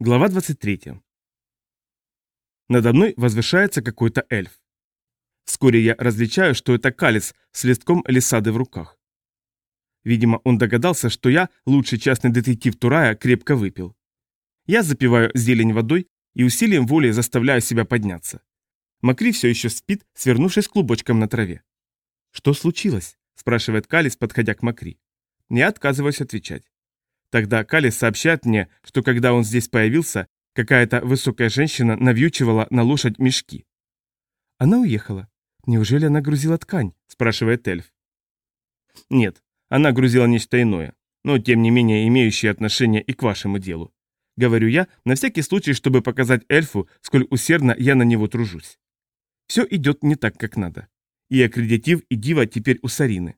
Глава 23. Надо мной возвышается какой-то эльф. Вскоре я различаю, что это калец с листком лисады в руках. Видимо, он догадался, что я, лучший частный детектив Турая, крепко выпил. Я запиваю зелень водой и усилием воли заставляю себя подняться. Макри все еще спит, свернувшись клубочком на траве. «Что случилось?» – спрашивает Калис, подходя к Макри. Я отказываюсь отвечать. Тогда Калис сообщает мне, что когда он здесь появился, какая-то высокая женщина навьючивала на лошадь мешки. «Она уехала. Неужели она грузила ткань?» – спрашивает эльф. «Нет, она грузила нечто иное, но тем не менее имеющее отношение и к вашему делу. Говорю я, на всякий случай, чтобы показать эльфу, сколь усердно я на него тружусь. Все идет не так, как надо. И аккредитив, и дива теперь у Сарины.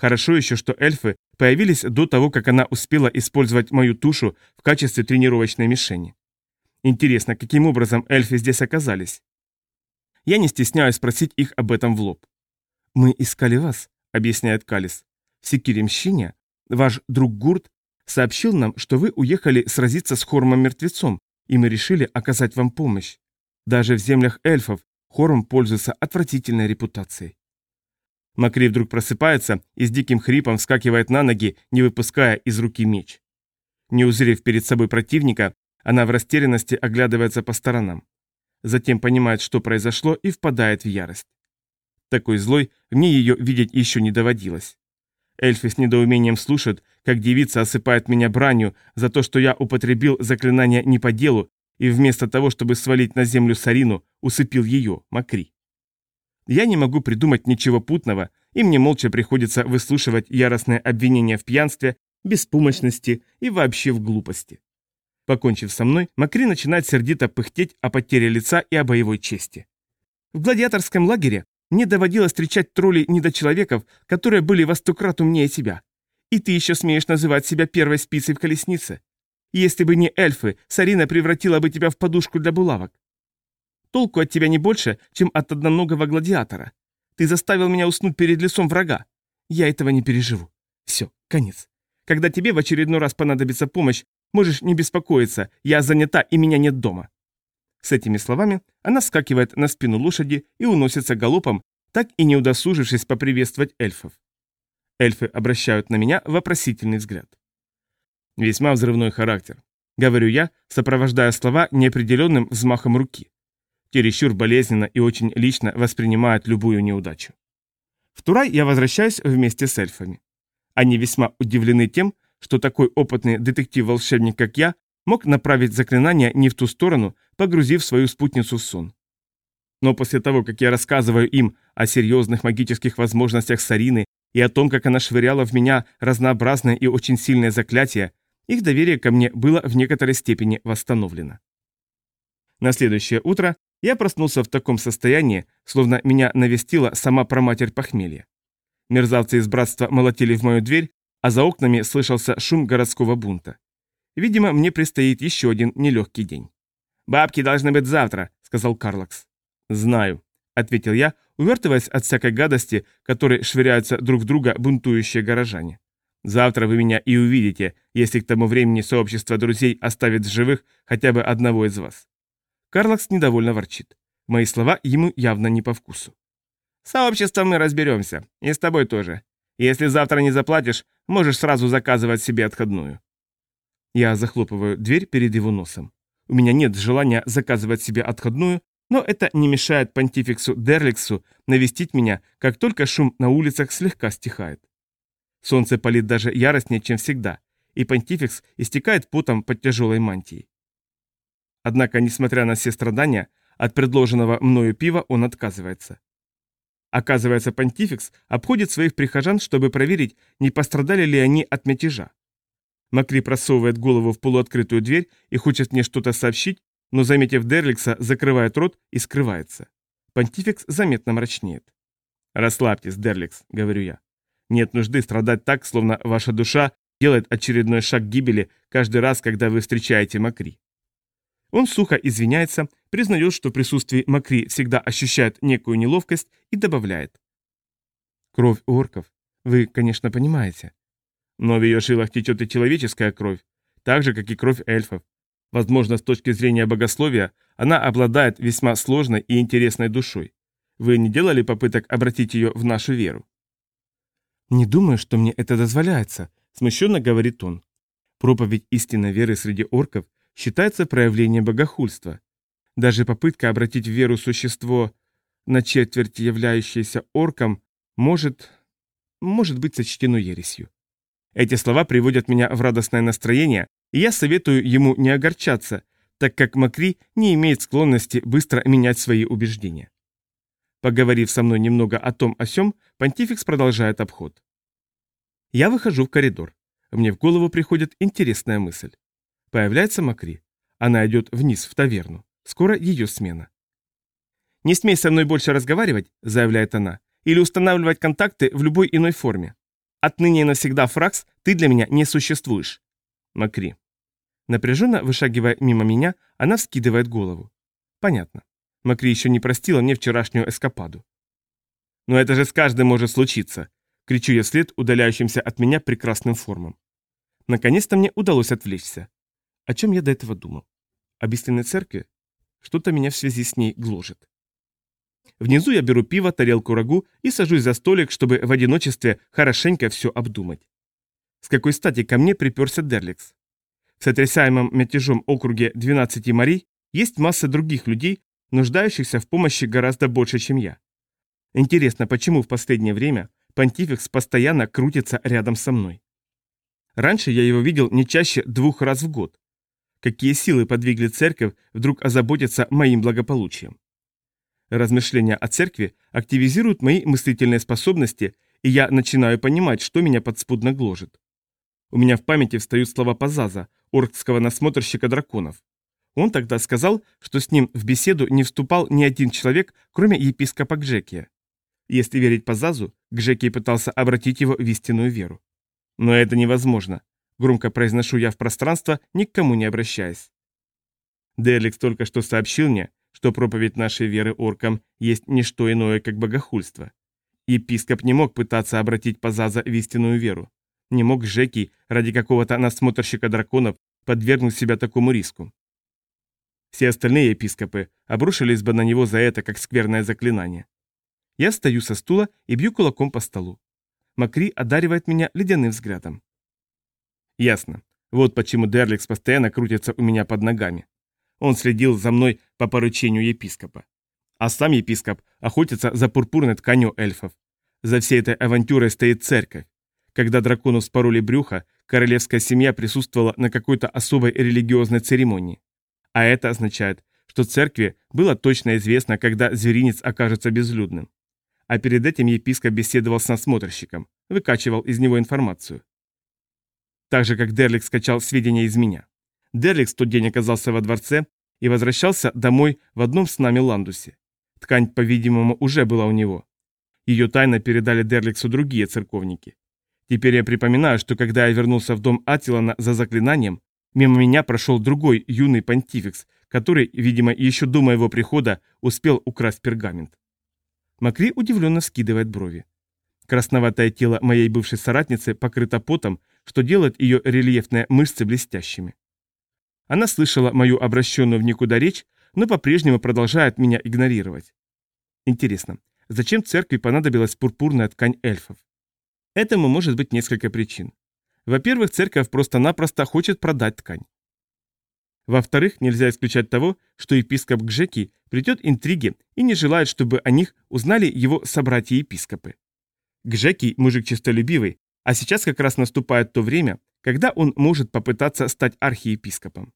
Хорошо еще, что эльфы появились до того, как она успела использовать мою тушу в качестве тренировочной мишени. Интересно, каким образом эльфы здесь оказались? Я не стесняюсь спросить их об этом в лоб. «Мы искали вас», — объясняет Калис. «В Секиремщине ваш друг Гурт сообщил нам, что вы уехали сразиться с Хормом-мертвецом, и мы решили оказать вам помощь. Даже в землях эльфов Хорм пользуется отвратительной репутацией. Макри вдруг просыпается и с диким хрипом вскакивает на ноги, не выпуская из руки меч. Не узрев перед собой противника, она в растерянности оглядывается по сторонам. Затем понимает, что произошло, и впадает в ярость. Такой злой мне ее видеть еще не доводилось. Эльфы с недоумением слушают, как девица осыпает меня бранью за то, что я употребил заклинание не по делу, и вместо того, чтобы свалить на землю Сарину, усыпил ее, Макри. Я не могу придумать ничего путного, и мне молча приходится выслушивать яростные обвинения в пьянстве, беспомощности и вообще в глупости. Покончив со мной, Макри начинает сердито пыхтеть о потере лица и о боевой чести. В гладиаторском лагере мне доводилось встречать троллей-недочеловеков, которые были во сто крат умнее тебя. И ты еще смеешь называть себя первой спицей в колеснице. Если бы не эльфы, Сарина превратила бы тебя в подушку для булавок. Толку от тебя не больше, чем от одноногого гладиатора. Ты заставил меня уснуть перед лицом врага. Я этого не переживу. Все, конец. Когда тебе в очередной раз понадобится помощь, можешь не беспокоиться, я занята и меня нет дома». С этими словами она скакивает на спину лошади и уносится галопом, так и не удосужившись поприветствовать эльфов. Эльфы обращают на меня вопросительный взгляд. Весьма взрывной характер. Говорю я, сопровождая слова неопределенным взмахом руки чересчур болезненно и очень лично воспринимают любую неудачу. В Турай я возвращаюсь вместе с эльфами. Они весьма удивлены тем, что такой опытный детектив-волшебник, как я, мог направить заклинание не в ту сторону, погрузив свою спутницу в сон. Но после того, как я рассказываю им о серьезных магических возможностях Сарины и о том, как она швыряла в меня разнообразные и очень сильные заклятия, их доверие ко мне было в некоторой степени восстановлено. На следующее утро я проснулся в таком состоянии, словно меня навестила сама проматерь похмелья. Мерзавцы из братства молотили в мою дверь, а за окнами слышался шум городского бунта. Видимо, мне предстоит еще один нелегкий день. «Бабки должны быть завтра», — сказал Карлакс. «Знаю», — ответил я, увертываясь от всякой гадости, которой швыряются друг в друга бунтующие горожане. «Завтра вы меня и увидите, если к тому времени сообщество друзей оставит живых хотя бы одного из вас. Карлакс недовольно ворчит. Мои слова ему явно не по вкусу. «С мы разберемся. И с тобой тоже. Если завтра не заплатишь, можешь сразу заказывать себе отходную». Я захлопываю дверь перед его носом. У меня нет желания заказывать себе отходную, но это не мешает понтификсу Дерликсу навестить меня, как только шум на улицах слегка стихает. Солнце палит даже яростнее, чем всегда, и понтификс истекает потом под тяжелой мантией. Однако, несмотря на все страдания, от предложенного мною пива он отказывается. Оказывается, понтификс обходит своих прихожан, чтобы проверить, не пострадали ли они от мятежа. Макри просовывает голову в полуоткрытую дверь и хочет мне что-то сообщить, но, заметив Дерликса, закрывает рот и скрывается. Понтификс заметно мрачнеет. «Расслабьтесь, Дерликс», — говорю я. «Нет нужды страдать так, словно ваша душа делает очередной шаг гибели каждый раз, когда вы встречаете Макри. Он сухо извиняется, признает, что в присутствии Макри всегда ощущает некую неловкость и добавляет. «Кровь орков. Вы, конечно, понимаете. Но в ее жилах течет и человеческая кровь, так же, как и кровь эльфов. Возможно, с точки зрения богословия, она обладает весьма сложной и интересной душой. Вы не делали попыток обратить ее в нашу веру? «Не думаю, что мне это дозволяется», — смущенно говорит он. Проповедь истинной веры среди орков считается проявлением богохульства. Даже попытка обратить в веру существо, на четверть являющееся орком, может... может быть сочтено ересью. Эти слова приводят меня в радостное настроение, и я советую ему не огорчаться, так как Макри не имеет склонности быстро менять свои убеждения. Поговорив со мной немного о том о сём, понтификс продолжает обход. Я выхожу в коридор. Мне в голову приходит интересная мысль. Появляется Макри. Она идет вниз, в таверну. Скоро ее смена. «Не смей со мной больше разговаривать», — заявляет она, «или устанавливать контакты в любой иной форме. Отныне и навсегда, Фракс, ты для меня не существуешь». Макри. Напряженно вышагивая мимо меня, она вскидывает голову. Понятно. Макри еще не простила мне вчерашнюю эскападу. «Но это же с каждым может случиться!» — кричу я вслед удаляющимся от меня прекрасным формам. Наконец-то мне удалось отвлечься. О чем я до этого думал? Об истинной церкви? Что-то меня в связи с ней гложет. Внизу я беру пиво, тарелку рагу и сажусь за столик, чтобы в одиночестве хорошенько все обдумать. С какой стати ко мне приперся Дерликс? В сотрясаемом мятежом округе 12 морей есть масса других людей, нуждающихся в помощи гораздо больше, чем я. Интересно, почему в последнее время понтификс постоянно крутится рядом со мной? Раньше я его видел не чаще двух раз в год. Какие силы подвигли церковь вдруг озаботиться моим благополучием? Размышления о церкви активизируют мои мыслительные способности, и я начинаю понимать, что меня подспудно гложет. У меня в памяти встают слова Пазаза, оркского насмотрщика драконов. Он тогда сказал, что с ним в беседу не вступал ни один человек, кроме епископа Гжекия. Если верить Пазазу, Гжекий пытался обратить его в истинную веру. Но это невозможно. Громко произношу я в пространство, ни к кому не обращаясь. Деликс только что сообщил мне, что проповедь нашей веры оркам есть не что иное, как богохульство. Епископ не мог пытаться обратить Пазаза в истинную веру. Не мог Жеки ради какого-то насмотрщика драконов подвергнуть себя такому риску. Все остальные епископы обрушились бы на него за это, как скверное заклинание. Я встаю со стула и бью кулаком по столу. Макри одаривает меня ледяным взглядом. Ясно. Вот почему Дерликс постоянно крутится у меня под ногами. Он следил за мной по поручению епископа. А сам епископ охотится за пурпурной тканью эльфов. За всей этой авантюрой стоит церковь. Когда дракону спороли брюха, королевская семья присутствовала на какой-то особой религиозной церемонии. А это означает, что церкви было точно известно, когда зверинец окажется безлюдным. А перед этим епископ беседовал с насмотрщиком, выкачивал из него информацию. Так же, как Дерлик скачал сведения из меня. Дерликс тот день оказался во дворце и возвращался домой в одном с нами ландусе. Ткань, по-видимому, уже была у него. Ее тайно передали Дерликсу другие церковники. Теперь я припоминаю, что когда я вернулся в дом Атилана за заклинанием, мимо меня прошел другой юный понтификс, который, видимо, еще до моего прихода успел украсть пергамент. Макри удивленно скидывает брови. Красноватое тело моей бывшей соратницы покрыто потом, что делает ее рельефные мышцы блестящими. Она слышала мою обращенную в никуда речь, но по-прежнему продолжает меня игнорировать. Интересно, зачем церкви понадобилась пурпурная ткань эльфов? Этому может быть несколько причин. Во-первых, церковь просто-напросто хочет продать ткань. Во-вторых, нельзя исключать того, что епископ Гжеки плетет интриги и не желает, чтобы о них узнали его собратья-епископы. Гжеки – мужик честолюбивый, а сейчас как раз наступает то время, когда он может попытаться стать архиепископом.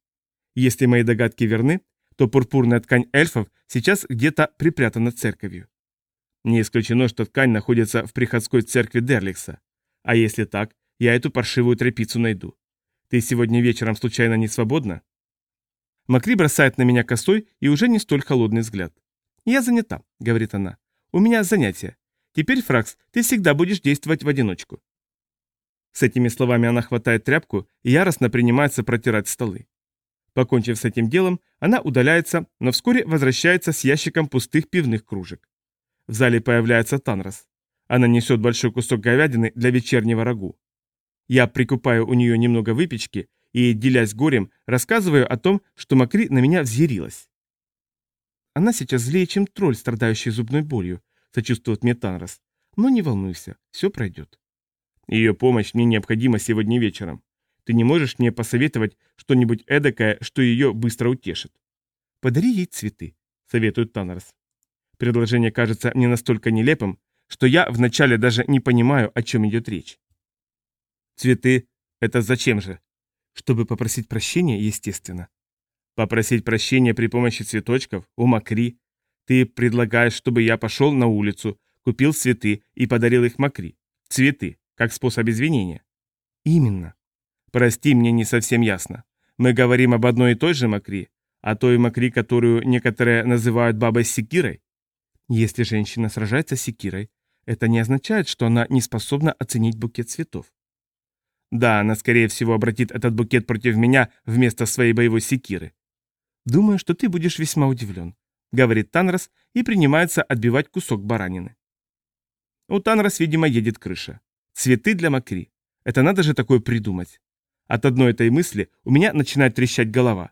Если мои догадки верны, то пурпурная ткань эльфов сейчас где-то припрятана церковью. Не исключено, что ткань находится в приходской церкви Дерликса. А если так, я эту паршивую тряпицу найду. Ты сегодня вечером случайно не свободна? Макри бросает на меня косой и уже не столь холодный взгляд. «Я занята», — говорит она. «У меня занятие. Теперь, Фракс, ты всегда будешь действовать в одиночку». С этими словами она хватает тряпку и яростно принимается протирать столы. Покончив с этим делом, она удаляется, но вскоре возвращается с ящиком пустых пивных кружек. В зале появляется Танрос. Она несет большой кусок говядины для вечернего рагу. Я прикупаю у нее немного выпечки и, делясь горем, рассказываю о том, что Макри на меня взъярилась. Она сейчас злее, чем тролль, страдающий зубной болью, сочувствует мне Танрос. Но не волнуйся, все пройдет. Ее помощь мне необходима сегодня вечером. Ты не можешь мне посоветовать что-нибудь эдакое, что ее быстро утешит? Подари ей цветы, советует Танрос. Предложение кажется мне настолько нелепым, что я вначале даже не понимаю, о чем идет речь. Цветы — это зачем же? Чтобы попросить прощения, естественно. Попросить прощения при помощи цветочков? У Макри. Ты предлагаешь, чтобы я пошел на улицу, купил цветы и подарил их Макри. Цветы, как способ извинения. Именно. Прости, мне не совсем ясно. Мы говорим об одной и той же Макри, о той Макри, которую некоторые называют бабой Секирой. Если женщина сражается с секирой, это не означает, что она не способна оценить букет цветов. Да, она, скорее всего, обратит этот букет против меня вместо своей боевой секиры. Думаю, что ты будешь весьма удивлен, говорит Танрос и принимается отбивать кусок баранины. У Танрос, видимо, едет крыша. Цветы для Макри. Это надо же такое придумать. От одной этой мысли у меня начинает трещать голова.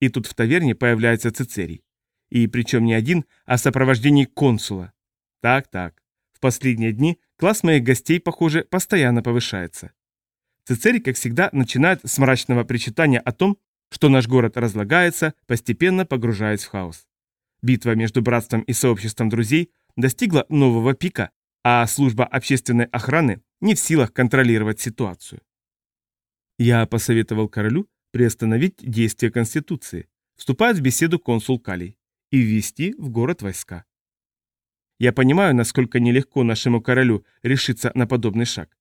И тут в таверне появляется Цицерий. И причем не один, а в сопровождении консула. Так-так. В последние дни класс моих гостей, похоже, постоянно повышается. Цицерий, как всегда, начинает с мрачного причитания о том, что наш город разлагается, постепенно погружаясь в хаос. Битва между братством и сообществом друзей достигла нового пика, а служба общественной охраны не в силах контролировать ситуацию. Я посоветовал королю приостановить действие Конституции, вступает в беседу консул Калий и ввести в город войска. Я понимаю, насколько нелегко нашему королю решиться на подобный шаг.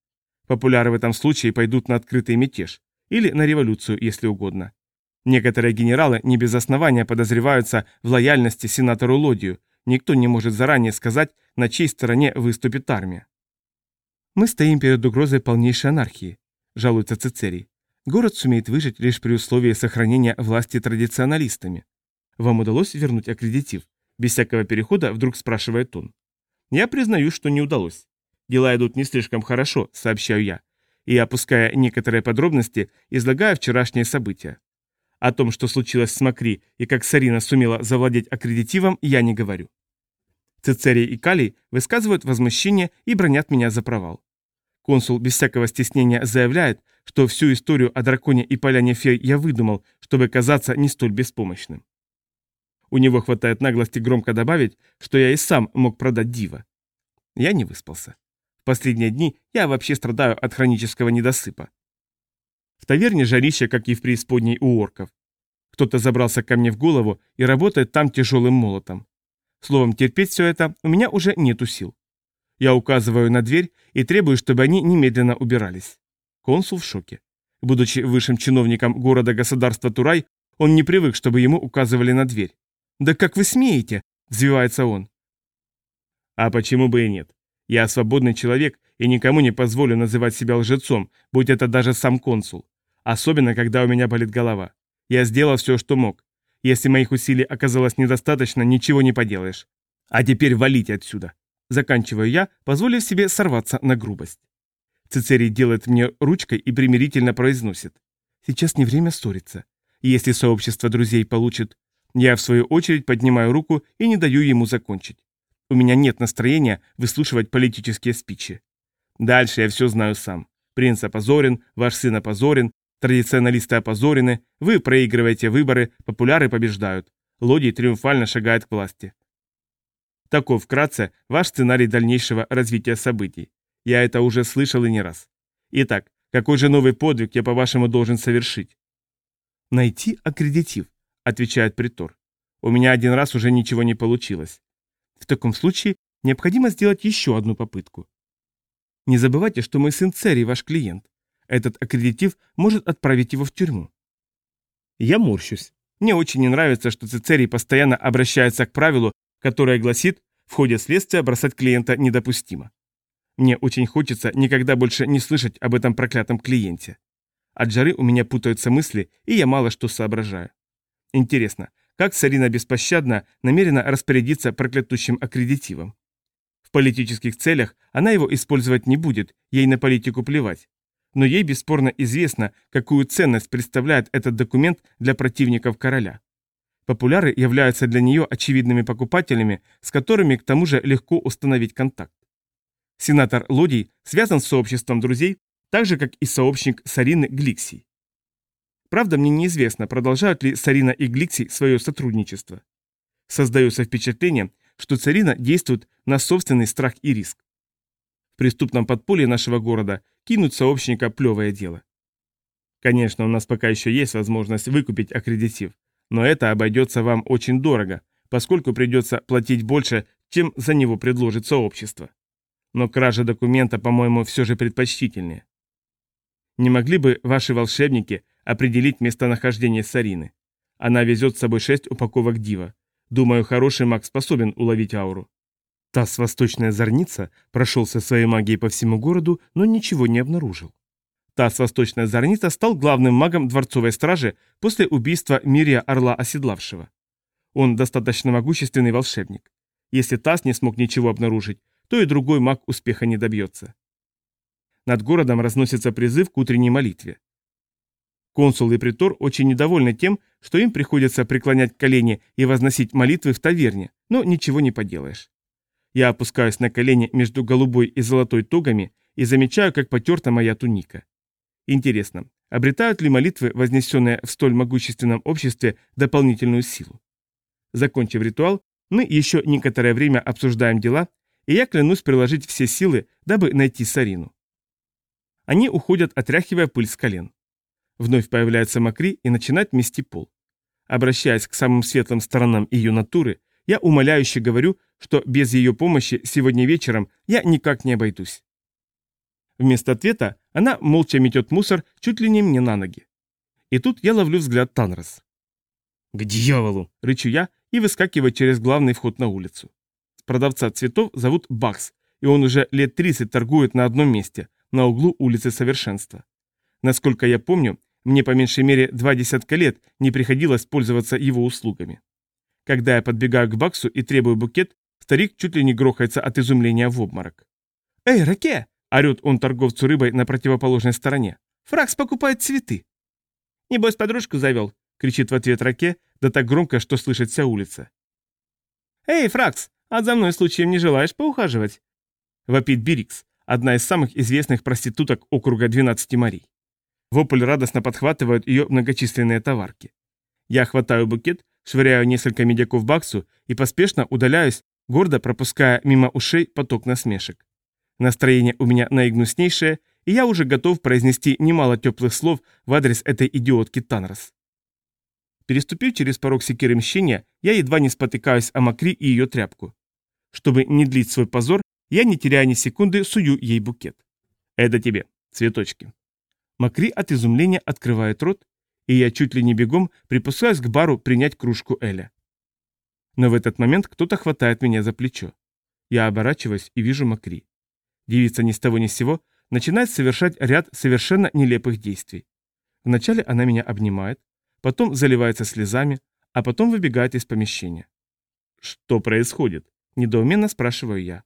Популяры в этом случае пойдут на открытый мятеж, или на революцию, если угодно. Некоторые генералы не без основания подозреваются в лояльности сенатору Лодию, никто не может заранее сказать, на чьей стороне выступит армия. «Мы стоим перед угрозой полнейшей анархии», – жалуется Цицерий. «Город сумеет выжить лишь при условии сохранения власти традиционалистами. Вам удалось вернуть аккредитив? Без всякого перехода вдруг спрашивает он. Я признаю, что не удалось. Дела идут не слишком хорошо, сообщаю я. И, опуская некоторые подробности, излагаю вчерашние события. О том, что случилось с Макри и как Сарина сумела завладеть аккредитивом, я не говорю. Цицерий и Калий высказывают возмущение и бронят меня за провал. Консул без всякого стеснения заявляет, что всю историю о драконе и поляне фей я выдумал, чтобы казаться не столь беспомощным. У него хватает наглости громко добавить, что я и сам мог продать дива. Я не выспался. В последние дни я вообще страдаю от хронического недосыпа. В таверне жарище, как и в преисподней у орков. Кто-то забрался ко мне в голову и работает там тяжелым молотом. Словом, терпеть все это у меня уже нету сил. Я указываю на дверь и требую, чтобы они немедленно убирались. Консул в шоке. Будучи высшим чиновником города-государства Турай, он не привык, чтобы ему указывали на дверь. «Да как вы смеете?» – взвивается он. А почему бы и нет? Я свободный человек и никому не позволю называть себя лжецом, будь это даже сам консул. Особенно, когда у меня болит голова. Я сделал все, что мог. Если моих усилий оказалось недостаточно, ничего не поделаешь. А теперь валите отсюда. Заканчиваю я, позволив себе сорваться на грубость. Цицерий делает мне ручкой и примирительно произносит. Сейчас не время ссориться. Если сообщество друзей получит я, в свою очередь, поднимаю руку и не даю ему закончить. У меня нет настроения выслушивать политические спичи. Дальше я все знаю сам. Принц опозорен, ваш сын опозорен, традиционалисты опозорены, вы проигрываете выборы, популяры побеждают. Лодий триумфально шагает к власти. Таков вкратце ваш сценарий дальнейшего развития событий. Я это уже слышал и не раз. Итак, какой же новый подвиг я, по-вашему, должен совершить? Найти аккредитив отвечает притор. У меня один раз уже ничего не получилось. В таком случае необходимо сделать еще одну попытку. Не забывайте, что мой сын Церий ваш клиент. Этот аккредитив может отправить его в тюрьму. Я морщусь. Мне очень не нравится, что Цицерий постоянно обращается к правилу, которое гласит, в ходе следствия бросать клиента недопустимо. Мне очень хочется никогда больше не слышать об этом проклятом клиенте. От жары у меня путаются мысли, и я мало что соображаю. Интересно, как Сарина беспощадно намерена распорядиться проклятущим аккредитивом? В политических целях она его использовать не будет, ей на политику плевать. но ей бесспорно известно, какую ценность представляет этот документ для противников короля. Популяры являются для нее очевидными покупателями, с которыми к тому же легко установить контакт. Сенатор Лодий связан с сообществом друзей, так же, как и сообщник Сарины Гликсий. Правда, мне неизвестно, продолжают ли Сарина и Гликсий свое сотрудничество. Создается впечатление, что Царина действует на собственный страх и риск. В преступном подполье нашего города кинуть сообщника – плевое дело. Конечно, у нас пока еще есть возможность выкупить аккредитив, но это обойдется вам очень дорого, поскольку придется платить больше, чем за него предложит сообщество. Но кража документа, по-моему, все же предпочтительнее. Не могли бы ваши волшебники определить местонахождение Сарины? Она везет с собой шесть упаковок дива. Думаю, хороший маг способен уловить ауру. Тасс Восточная Зорница прошелся своей магией по всему городу, но ничего не обнаружил. Тасс Восточная Зорница стал главным магом дворцовой стражи после убийства Мирия Орла Оседлавшего. Он достаточно могущественный волшебник. Если Тасс не смог ничего обнаружить, то и другой маг успеха не добьется. Над городом разносится призыв к утренней молитве. Консул и притор очень недовольны тем, что им приходится преклонять колени и возносить молитвы в таверне, но ничего не поделаешь. Я опускаюсь на колени между голубой и золотой тогами и замечаю, как потерта моя туника. Интересно, обретают ли молитвы, вознесенные в столь могущественном обществе, дополнительную силу? Закончив ритуал, мы еще некоторое время обсуждаем дела, и я клянусь приложить все силы, дабы найти Сарину. Они уходят, отряхивая пыль с колен. Вновь появляется Макри и начинает мести пол. Обращаясь к самым светлым сторонам ее натуры, я умоляюще говорю, что без ее помощи сегодня вечером я никак не обойдусь. Вместо ответа она молча метет мусор чуть ли не мне на ноги. И тут я ловлю взгляд Танрос. «К дьяволу!» – рычу я и выскакиваю через главный вход на улицу. Продавца цветов зовут Бакс, и он уже лет 30 торгует на одном месте, на углу улицы Совершенства. Насколько я помню, мне по меньшей мере два десятка лет не приходилось пользоваться его услугами. Когда я подбегаю к Баксу и требую букет, старик чуть ли не грохается от изумления в обморок. «Эй, Раке!» – орет он торговцу рыбой на противоположной стороне. «Фракс покупает цветы!» «Небось, подружку завел!» – кричит в ответ Раке, да так громко, что слышит вся улица. «Эй, Фракс, а за мной случаем не желаешь поухаживать?» Вопит Бирикс, одна из самых известных проституток округа 12 морей. Вопль радостно подхватывают ее многочисленные товарки. Я хватаю букет, швыряю несколько медяков баксу и поспешно удаляюсь, гордо пропуская мимо ушей поток насмешек. Настроение у меня наигнуснейшее, и я уже готов произнести немало теплых слов в адрес этой идиотки Танрос. Переступив через порог секиры мщения, я едва не спотыкаюсь о Макри и ее тряпку. Чтобы не длить свой позор, я, не теряя ни секунды, сую ей букет. Это тебе, цветочки. Макри от изумления открывает рот, и я чуть ли не бегом припускаюсь к бару принять кружку Эля. Но в этот момент кто-то хватает меня за плечо. Я оборачиваюсь и вижу Макри. Девица ни с того ни с сего начинает совершать ряд совершенно нелепых действий. Вначале она меня обнимает, потом заливается слезами, а потом выбегает из помещения. «Что происходит?» – недоуменно спрашиваю я.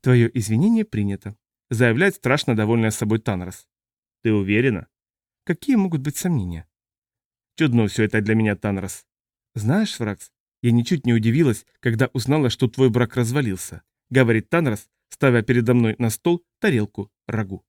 «Твое извинение принято», – заявляет страшно довольная собой Танрос. Ты уверена? Какие могут быть сомнения? Чудно все это для меня, Танрос. Знаешь, Фракс, я ничуть не удивилась, когда узнала, что твой брак развалился, говорит Танрос, ставя передо мной на стол тарелку рагу.